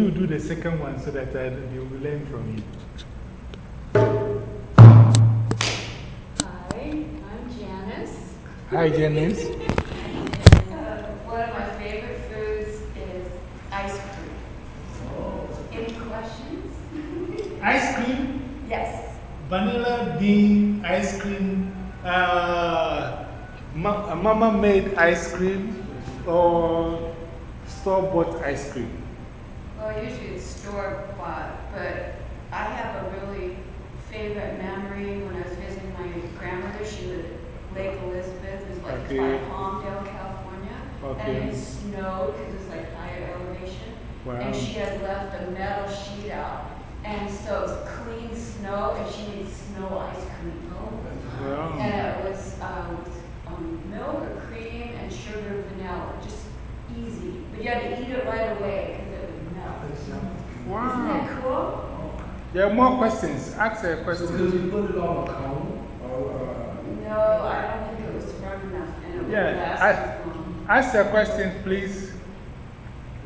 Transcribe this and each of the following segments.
You do the second one so that uh, they will learn from you. Hi, I'm Janice. Hi, Janice. Uh, one of my favorite foods is ice cream. Any questions? Ice cream, Yes. vanilla bean ice cream, uh, ma uh, mama made ice cream, or store bought ice cream. Well, usually it's store bought, but I have a really favorite memory when I was visiting my grandmother. She lived at Lake Elizabeth, it was like Okay. by Palmdale, California. And it snowed because it's like higher elevation. Wow. And she had left a metal sheet out. And so it was clean snow, and she made snow ice cream. Wow. And it was um, um, milk or cream and sugar vanilla, just easy. But you had to eat it right away because it would melt. Isn't Wow. that cool? There are more questions. Ask a So question. could you put it on a cone or, uh, No, I don't think it was firm enough, and it would Yeah, last I- Ask a question, please.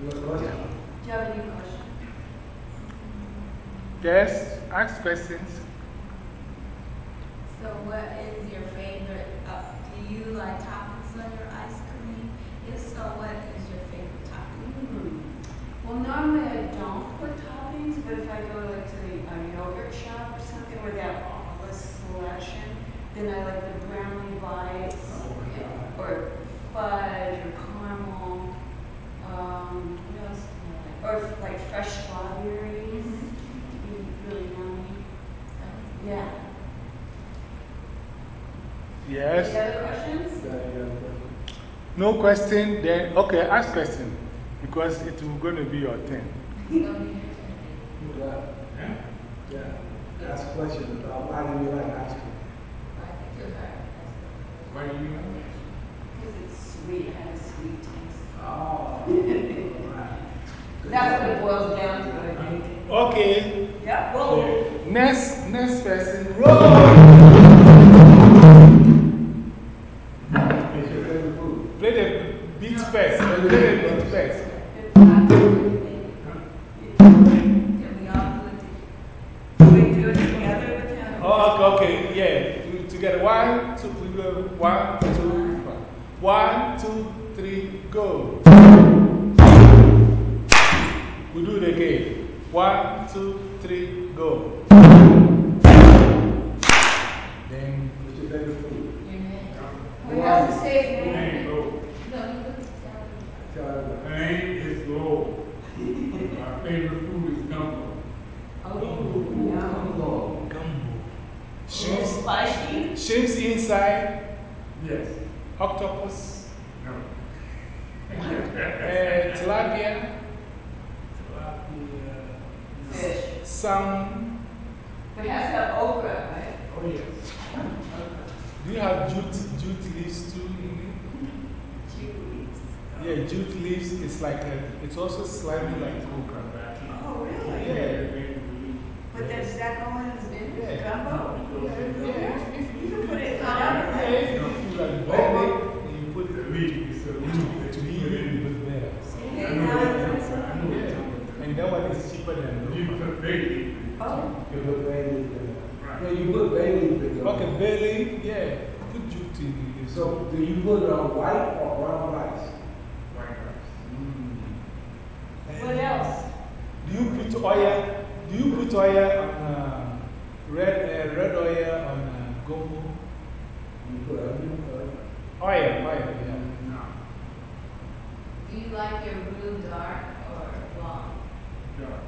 Do you have any questions? Yes, ask questions. So what is your favorite, uh, do you like toppings on your ice cream? If so, what is your favorite topping? Hmm. Well, normally I don't put toppings, but if I go like to the uh, yogurt shop or something where they have all this selection, then I like the brownie bites, Oh my or fudge, or caramel. Um, what else do I like? Or like fresh strawberries. Be really yummy. Yeah. Yes. Any other questions? You got a question? No question, then, okay, ask question. Because it will going to be your turn. Yeah. Yeah. Ask a question about why do you like ice cream? Why do you like Because it's sweet, it has a sweet taste. Oh, right. That's what it boils down to, I think. Okay, Yep, well, next, next person. Roll! What's your favorite food? Play the beat first. Play the beat first. Oh, okay, yeah. Together. One, two, we go. One, two, three, go. We do it again. One, two, three, go. It's also slightly like okra. Oh, really? Yeah. But does that go in Yeah. the gumbo? Yeah, if, if, You can put it in yeah, whatever. if, if you like blend it and you put The it leaf is a to, leaf. eat it, it looks. I know what you're talking about. I know what Yeah. And that one is cheaper than about. You the put baby. Oh, You put bay leaf in it. Right. No, you put bay leaf in. Okay, belly, yeah. Put jute in it. So, do you put it on white or brown rice? White rice. And what else? Do you put oil? Do you put oil on uh, red, uh, red oil on uh, gumbo? You put onion, uh, Oil, oil, yeah. No. Do you like your roux dark or blonde? Dark.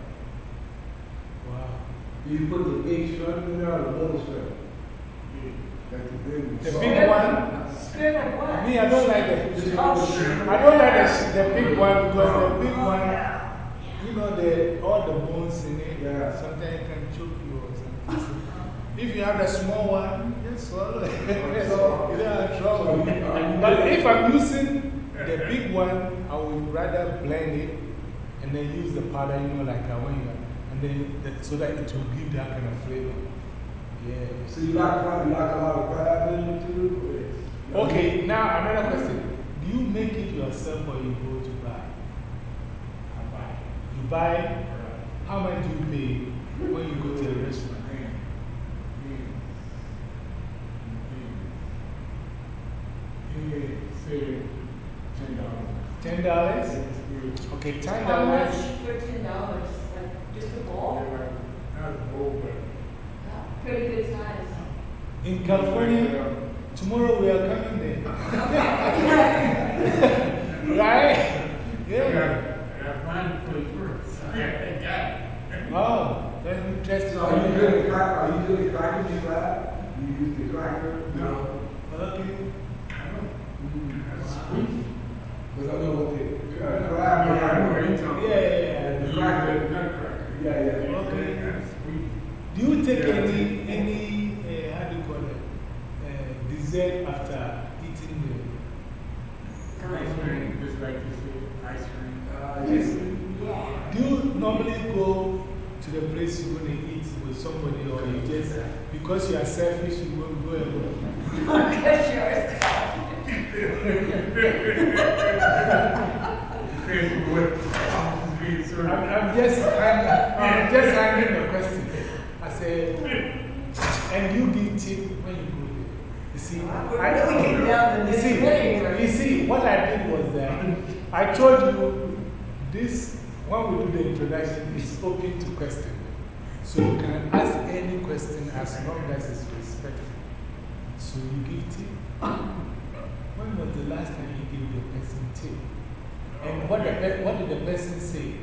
Wow. do you put the big shrimp in there or the little shrimp? Yeah. Like the big one? The big one? Strip of what? Me, I don't like the, Oh, shrimp. I don't like the, the big one because the big Oh, one, yeah. You know, the, all the bones in it, Yeah. sometimes it can choke you or something. If you have the small one, just swallow it. you don't have trouble. So you- are you- But if I'm using the big one, I would rather blend it and then use the powder, you know, like when you, and then the, so that it will give that kind of flavor. Yeah. So you like you like a lot of crab in it too? Okay, now another question. Do you make it yourself or you go to buy? I buy it. You buy, how much do you pay when you go to a restaurant? Ten dollars? Okay, ten dollars. How much for ten dollars? Like, just a bowl? Pretty good size. In California, tomorrow we are coming there. right? Yeah. Oh, that's interesting. So are you doing the crack, are you doing the cracker you grab? You use the cracker? No. Okay. Because I know what the, uh, Yeah, crab. I know what you're talking Yeah, yeah, yeah. The You cracker. use that nutcracker. Yeah, yeah. Okay. That's sweet. Do you take Yeah. any, any uh, how do you call it, uh, dessert after eating Ice cream, just like you said, ice cream. Uh, yes. Yeah. the. Do you normally go to the place you're going to eat with somebody or you just, because you are selfish, you go, go alone? Because yours. Depends on what office is being served. I'm, I'm just hanging, I'm just hanging the question. I say, and you give tip when you go there. You see, I, really getting you see, you see, what I did was that I told you this, when we do the introduction, is open to question. So you can ask any question as long as it's respectful. So you give tip. When was the last time you gave the person tip? And what, the, what did the person say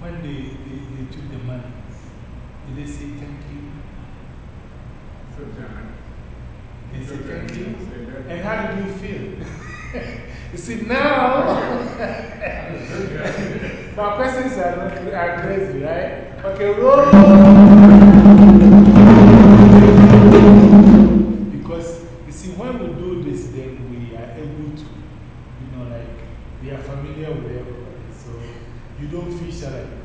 when they, they, they took the money? Did they say thank you? Sometimes. They said thank you? And how did you feel? you see, now, my questions are, not, are crazy, right? Okay, roll. Because, you see, when we do this, then we are able to, you know, like, we are familiar with everybody. So you don't feel shy like,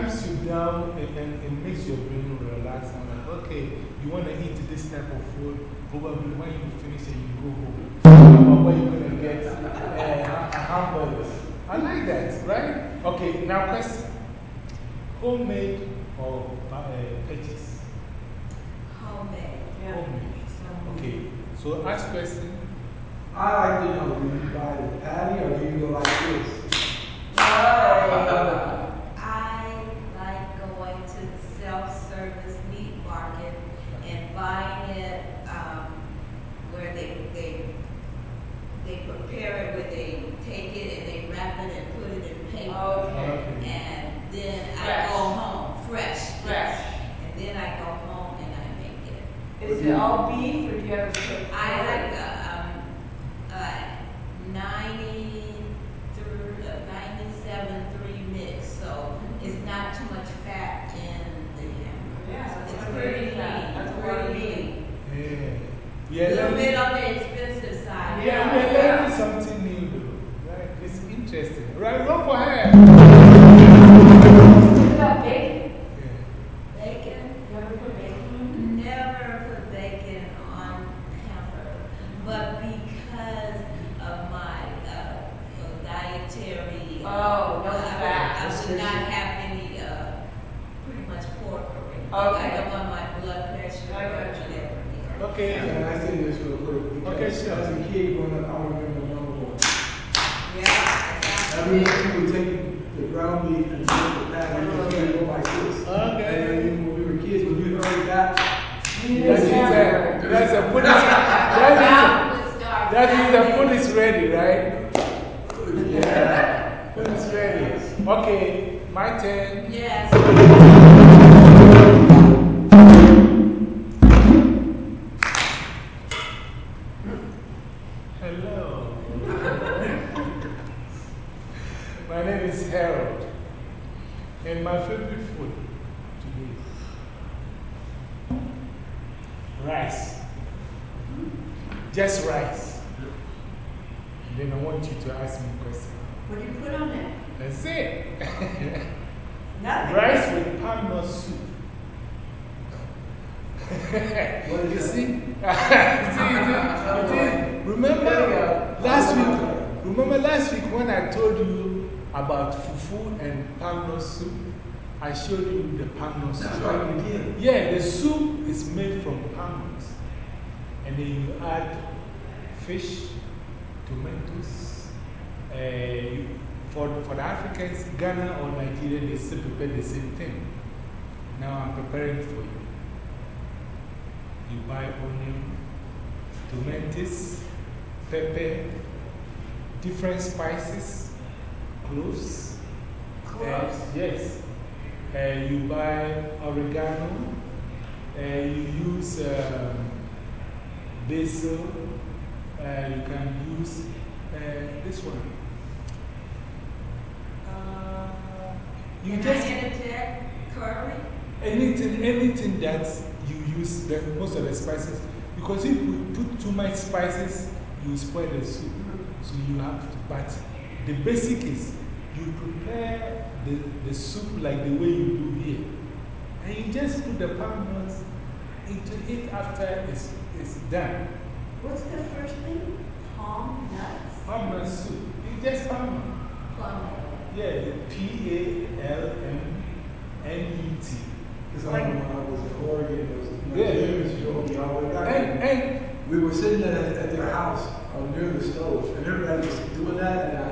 calms you down and, and it makes your brain relax. I'm like, okay, you want to eat this type of food, probably when you finish it, you go home. Or where you're going to get uh, a hamburger. I like that, right? Okay, now question. Homemade or uh, purchase? Homemade. Yeah. Homemade. Okay, so ask question. I like to know, do you buy the patty or do you go like this? I like Is it all beef or do you have a strip? I like, uh, um, uh, ninety through, uh, ninety-seven, three mix, so it's not too much fat in the hamburger. Yeah, So that's It's not pretty very lean, fat. That's a lot of pretty meat. lean. Yeah. A Yeah, little learning- bit on the expensive side. yeah, we're learning something new though. Right? It's interesting. Right? Go for her. What about bacon? Yeah. Bacon, You ever put bacon never put bacon on hamburger, but because of my, uh, dietary. uh, Oh, no I would- fat I would not restriction. have any, uh, pretty much pork or anything. Okay. I don't want my blood pressure I or got you. whatever. Okay. Can I say this real quick? Because Okay, sure. As a kid growing up, I remember number one. Yeah. that's I remember people taking the ground beef and putting the pan and just trying to go like this. Okay. And then when we were kids, when you heard that, That's it. uh, That's a put this, that That that is the food is ready, right? Yeah. Food is ready. Okay, my turn. Yes. Hello. my name is Harold. And my favorite food today rice. Just rice. And then I want you to ask me a question. What do you put on it? That's it. Nothing. rice with palm nut soup. What is you that? see? see, you see, you see? Remember last week? Remember last week when I told you about fufu and palm nut soup? I showed you the palm nut soup. That's right, you did. Yeah, the soup is made from palm nuts. And then you add fish, tomatoes. Uh, you, for, for the Africans, Ghana or Nigeria, they still prepare the same thing. Now I'm preparing for you. You buy onion, tomatoes, pepper, different spices, cloves. Cloves? Uh, yes. Uh, you buy oregano. Uh, you use um, basil. Uh, you can use uh, this one. Uh, you Can just interject curry? anything, anything that you use, the, most of the spices, because if you put too much spices, you spoil the soup. So you have to, but the basic is you prepare the, the soup like the way you do here. And you just put the palm nuts into it after it's, it's done. What's the first thing? Palm nuts? Palm nut soup. It's just palm nut. Plum. Yeah, the P A L M N U T. Because I remember when I was in Oregon, it was, my Yeah. parents drove me all the way back. And, and We were sitting at, at their house uh, near the stove, and everybody was doing that, and I,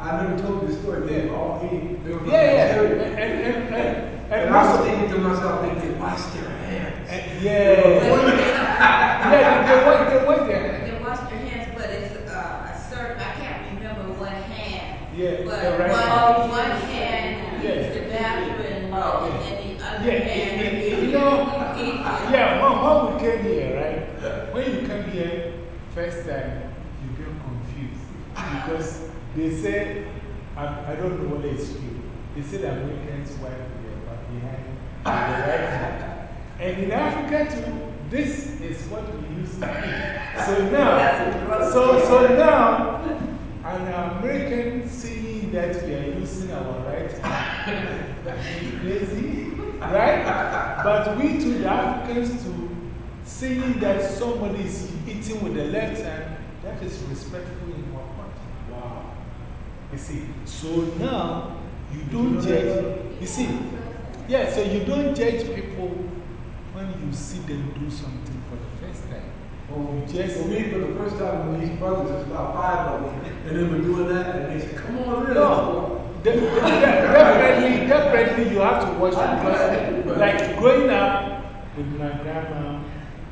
I, I never told this story. They were all eating. They were yeah, yeah. And, and, and, and, And and I most was thinking to myself, they can wash their hands. and- yeah. yeah, they, they, want- they, want their They wash their hands, but it's uh, a certain, I can't remember what hand. Yeah, But the right one, hand. one hand Yeah. is the bathroom, Oh. and the other Yeah, hand it- is it- you know, you eat with. Yeah, when, when we came here, right? When you come here, first time, you get confused. Because they say, I, I don't know whether it's true. They say that Americans butt behind the right hand. And in Africa too, this is what we used to eat. So now, so, so now, an American seeing that we are using our right hand, is crazy, right? But we too, the Africans too, seeing that somebody is eating with the left hand, that is respectful in. You see, so now you don't judge. You see, yeah, so you don't judge people when you see them do something for the first time. You just- for me, for the first time, when these brothers, there's about five of them, and they were doing that, and they said, come on? No, de- de- de- definitely, definitely you have to wash your hands. Like growing up with my grandma,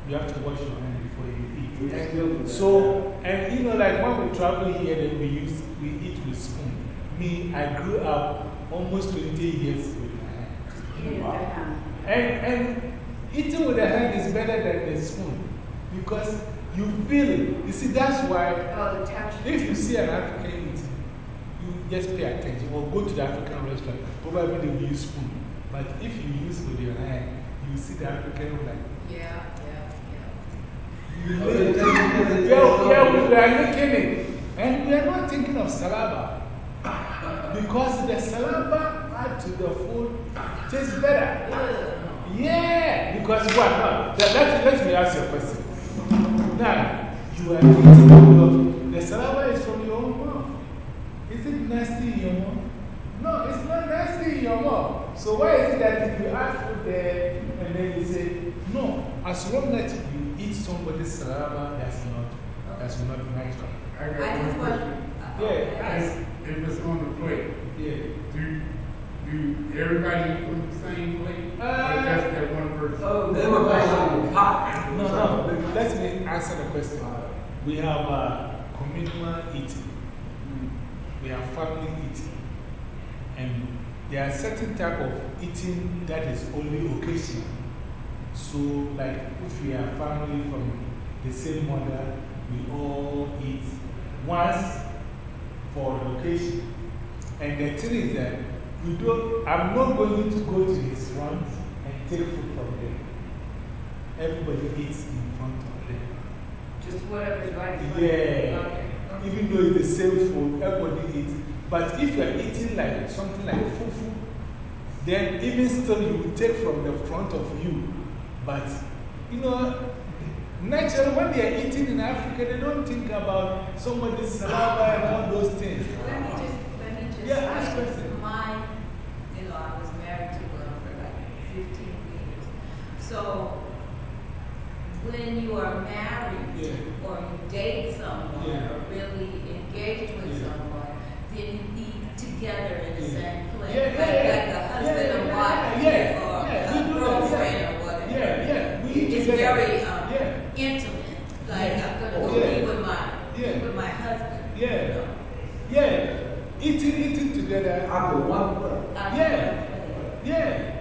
you have to wash your hands before you eat. still do And that. so, and you know, like when we travel here, then we use, we eat with spoon. Me, I grew up almost 20 years with my hands. Eat with their hand. And, and eating with the hand is better than the spoon because you feel it. You see, that's why Oh, if you see an African eating, you just pay attention or go to the African restaurant. Probably they will use spoon. But if you use with your hand, you see the African like. Yeah, yeah, we are licking it. And we are not thinking of saliva. Because the saliva add to the food tastes better. Yeah, because what? No, that, let, me ask you a question. Now, you are eating your, the saliva is from your own mouth. Is it nasty in your mouth? No, it's not nasty in your mouth. So why is it that if you add food there and then you say, no, as long as you eat somebody's saliva, that's not, that's not natural. I I got just one question. uh, Yeah. yes. If it's on the plate, Yeah. do, do everybody eat from the same plate? Or Uh, just that one person? Oh, they were like hot. No, no, let me answer the question. We have uh, communal eating, we have family eating, and there are certain type of eating that is only occasional. So, like if we are family from the same mother, we all eat once for an occasion. And the thing is that we don't, I'm not going to go to his front and take food from them. Everybody eats in front of them. Just in front of Yeah. you. Okay. Even though it's the same food, everybody eats. But if you are eating like something like fufu, then even still you will take from the front of you. But, you know, naturally, when they are eating in Africa, they don't think about somebody's saliva and all those things. Let me just, let me just. Yeah, ask question. My, you know, I was married to one for like fifteen years. So when you are married Yeah. or you date someone Yeah. or really engaged with Yeah. someone, then you eat together in the Yeah. same place. Yeah, yeah, like, yeah. like a husband Yeah, and yeah, wife yeah, or yeah, a we do that, girlfriend yeah. or whatever. Yeah, yeah. We eat It's together. very um, Yeah. intimate. Like Yeah. I'm gonna Oh, go yeah. be with my Yeah. with my husband. Yeah. You know. Yeah. Eating, eating one. I'm Yeah. Yeah.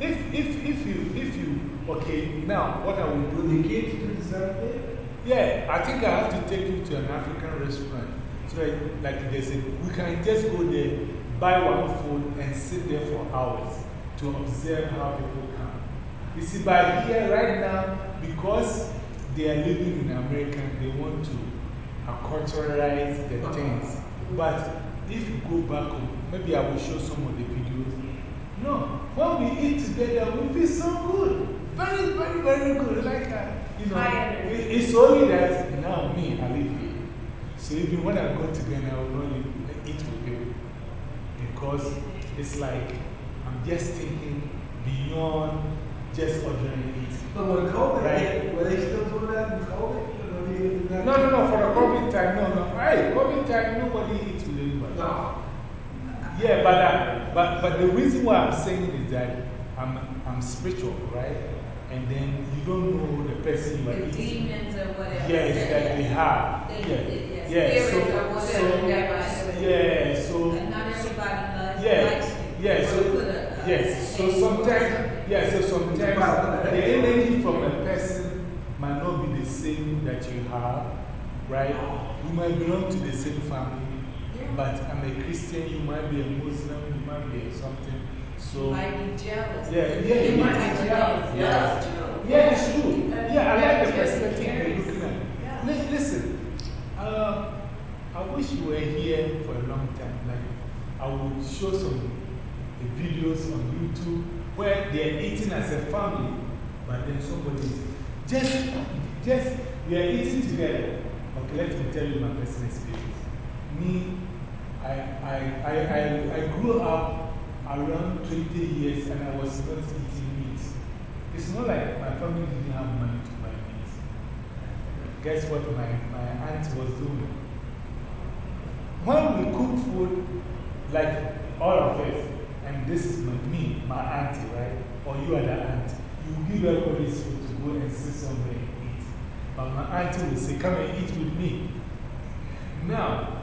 If, if, if you, if you, okay, now what I will do, Do the kids do the same thing? yeah, I think I have to take you to an African restaurant. So, that, like they said, we can just go there, buy one food, and sit there for hours to observe how people come. You see, by here right now, because they are living in America, they want to acculturalize the things. But if you go back home, maybe I will show some of the videos. No, when we eat together, we feel so good. Very, very, very good. Like, uh, you know, it- it's only that now me, I live here. So even when I go to Ghana, I will not live, eat with people. Because it's like I'm just thinking beyond just ordering it. But when COVID, Right. were they still doing that in COVID? That? No, no, no, for the COVID time, no, no. Hey, COVID time, nobody eats with anybody. No. Yeah, but, uh, but, but the reason why I'm saying is that I'm, I'm spiritual, right? And then you don't know the person you are The eating. demons or whatever. Yes, that they have. They- Yeah, they- yeah. spirits So, so, yeah, so, And not everybody likes, yeah, yeah, so, a- a yes, so sometimes, yeah, so sometimes the energy from a person might not be the same that you have, right? You might belong to the same family. But I'm a Christian, you might be a Muslim, you might be something. You So, might be jealous. Yeah, yeah, you might be jealous, yeah. True. yeah, it's true. Yeah, I like the perspective you're looking at. Yeah. Li- Listen, uh, I wish you were here for a long time. Like, I would show some videos on YouTube where they're eating as a family, but then somebody is just, just, we are eating together. Okay, let me tell you my personal experience. Me, I, I, I, I, grew up around 20 years and I was not eating meat. It's not like my family didn't have money to buy meat. Guess what my, my aunt was doing? When we cook food, like all of us, and this is my, me, my auntie, right? Or you are the aunt, you give everybody food to go and sit somewhere and eat. But my auntie will say, Come and eat with me. Now,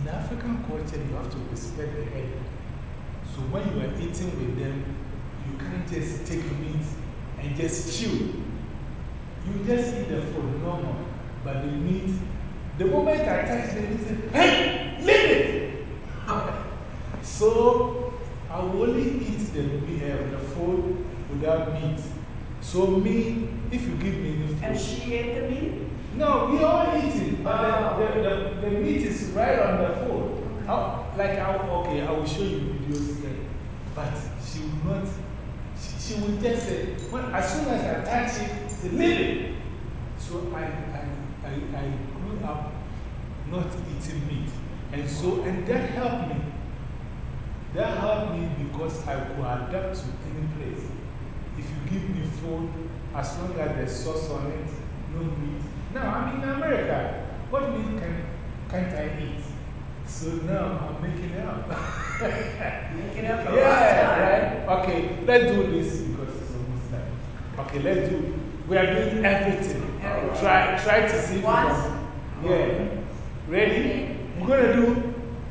in African culture, you have to respect the elder. So when you are eating with them, you can't just take meat and just chew. You just eat the food normal, but the meat, the moment I touch the meat, say, hey, leave it! so I only eat the, uh, the food without meat. So, me, if you give me the food. And she ate the meat? No, we all eat it, but the, the, the, the meat is right on the food. Like, okay, I will show you videos there. But she will not, she, she will just say, when, as soon as I touch it, say, leave it. So I, I, I, I grew up not eating meat. And so, and that helped me. That helped me because I could adapt to any place. If you give me food, as long as there's sauce on it, no meat. Now, I'm in America. What meat can, can't I eat? So now I'm making it up. Make it up a yeah, right? Okay, let's do this because it's almost time. Okay, let's do We are doing everything. Everything. Try, try to see Once. Yeah. Ready? We're going to do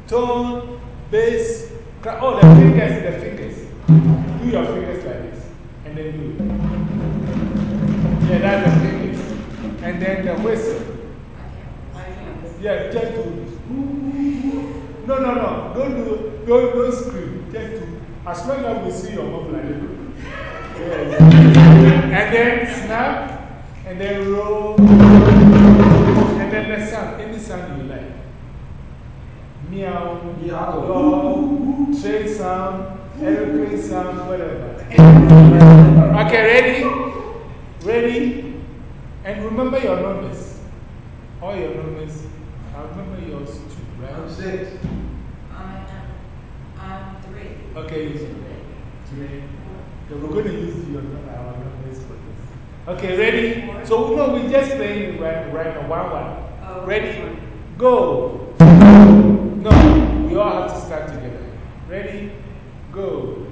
tone, bass, oh, the fingers, the fingers. Do your fingers like this. And then do it. Yeah, that's. And then the whistle. Yeah, just do. No, no, no. Don't do don't, don't scream. Just do. As long as we see your mouth like this. Yes. And then snap. And then roll. And then the sound. Any sound you like. Meow. Meow. Train sound. Aeroplane sound. Whatever. Okay, ready? Ready? And remember your numbers. All your numbers. I remember yours too, I'm six. I'm, I'm three. Okay, three. Yeah, we're going to use your number, our numbers for this. Okay, ready? So, no, we're just playing right, right now, one, one. Oh, Ready? Go. No, we all have to start together. Ready? Go.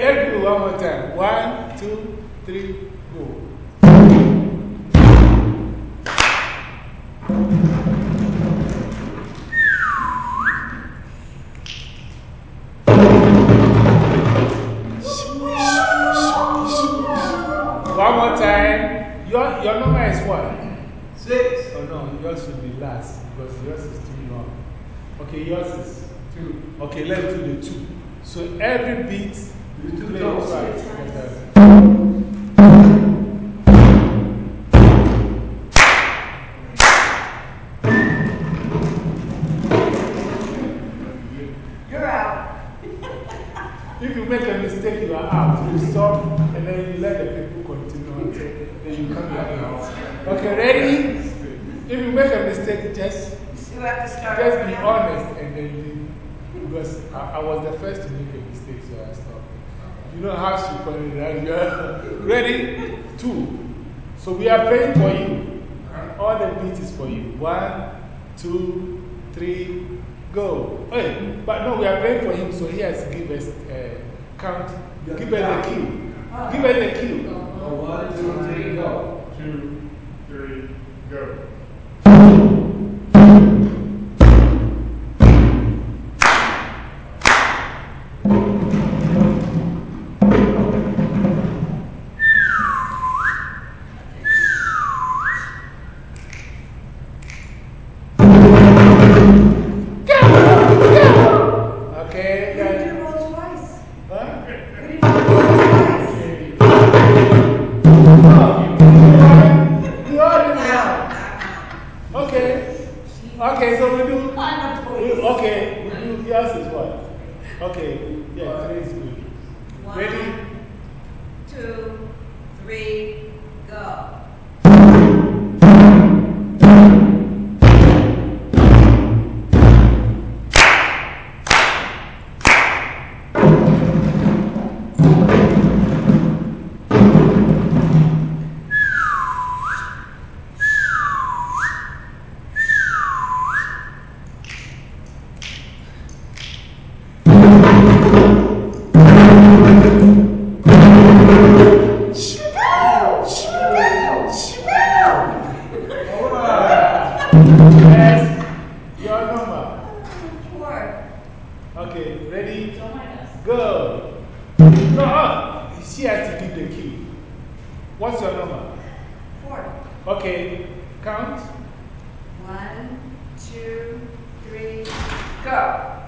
Let's do one more time. One, two, three, go. One more time. Your, your number is what? Six. Oh no, yours should be last because yours is too long. Okay, yours is two. Okay, let's do the two. So every beat, Do two play tones. You're out. If you make a mistake, you are out. You stop and then you let the people continue until then you come back out. Okay, ready? If you make a mistake, just, just be honest and then. Because I, I was the first to make a mistake, so I stopped. You know how she pointed it out? Yeah. Ready? Two. So we are playing for you. All the beat is for you. One, two, three, go. Hey, but no, we are playing for him, so he has to give us uh, count. Give us the cue. Give us the cue. One, two, three, go. Two, three, go. Okay, so we do. Okay, we do. Yours is what? Okay, yeah, three is good. One, Ready? Two, three, go. Count. One, two, three, go.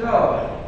자,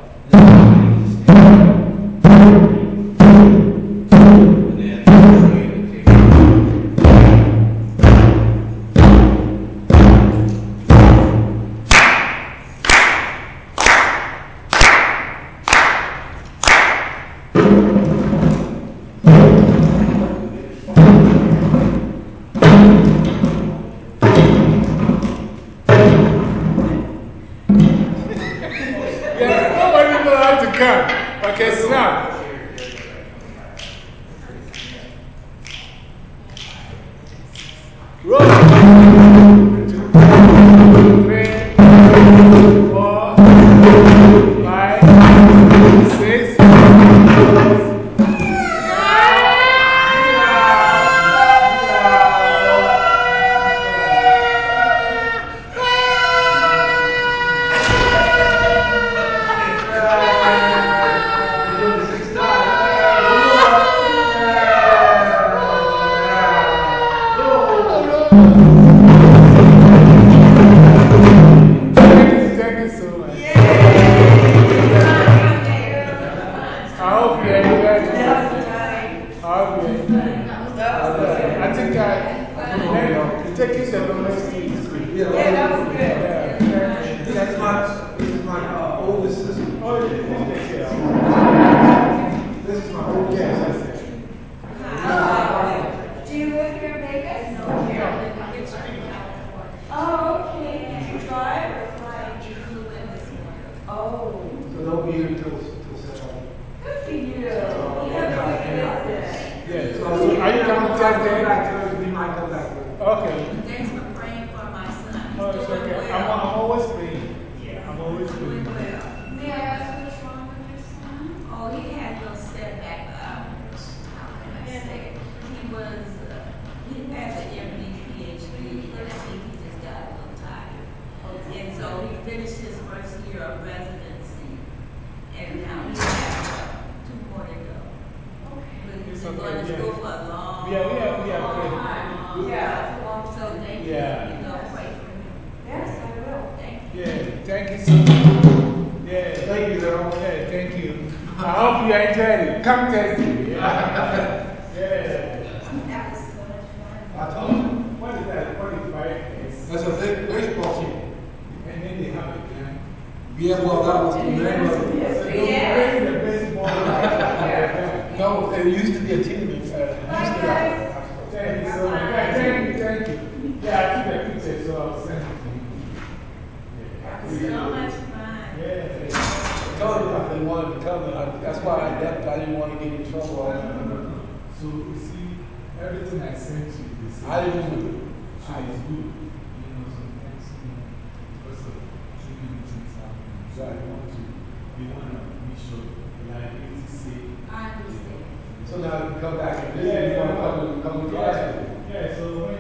Okay. No, it used to be a team in uh, Thank you so much. Thank you, thank you. Yeah, I keep that picture so I'll send it to you. Yeah. So yeah. much fun. Yeah. I told you I didn't want to come, that's why I left. I didn't want to get in trouble. No, no, no. So, you see, everything I sent you is good. I didn't do it. Ah, she is good. So now you come back and visit, yeah, you want to come and come with. Yeah, so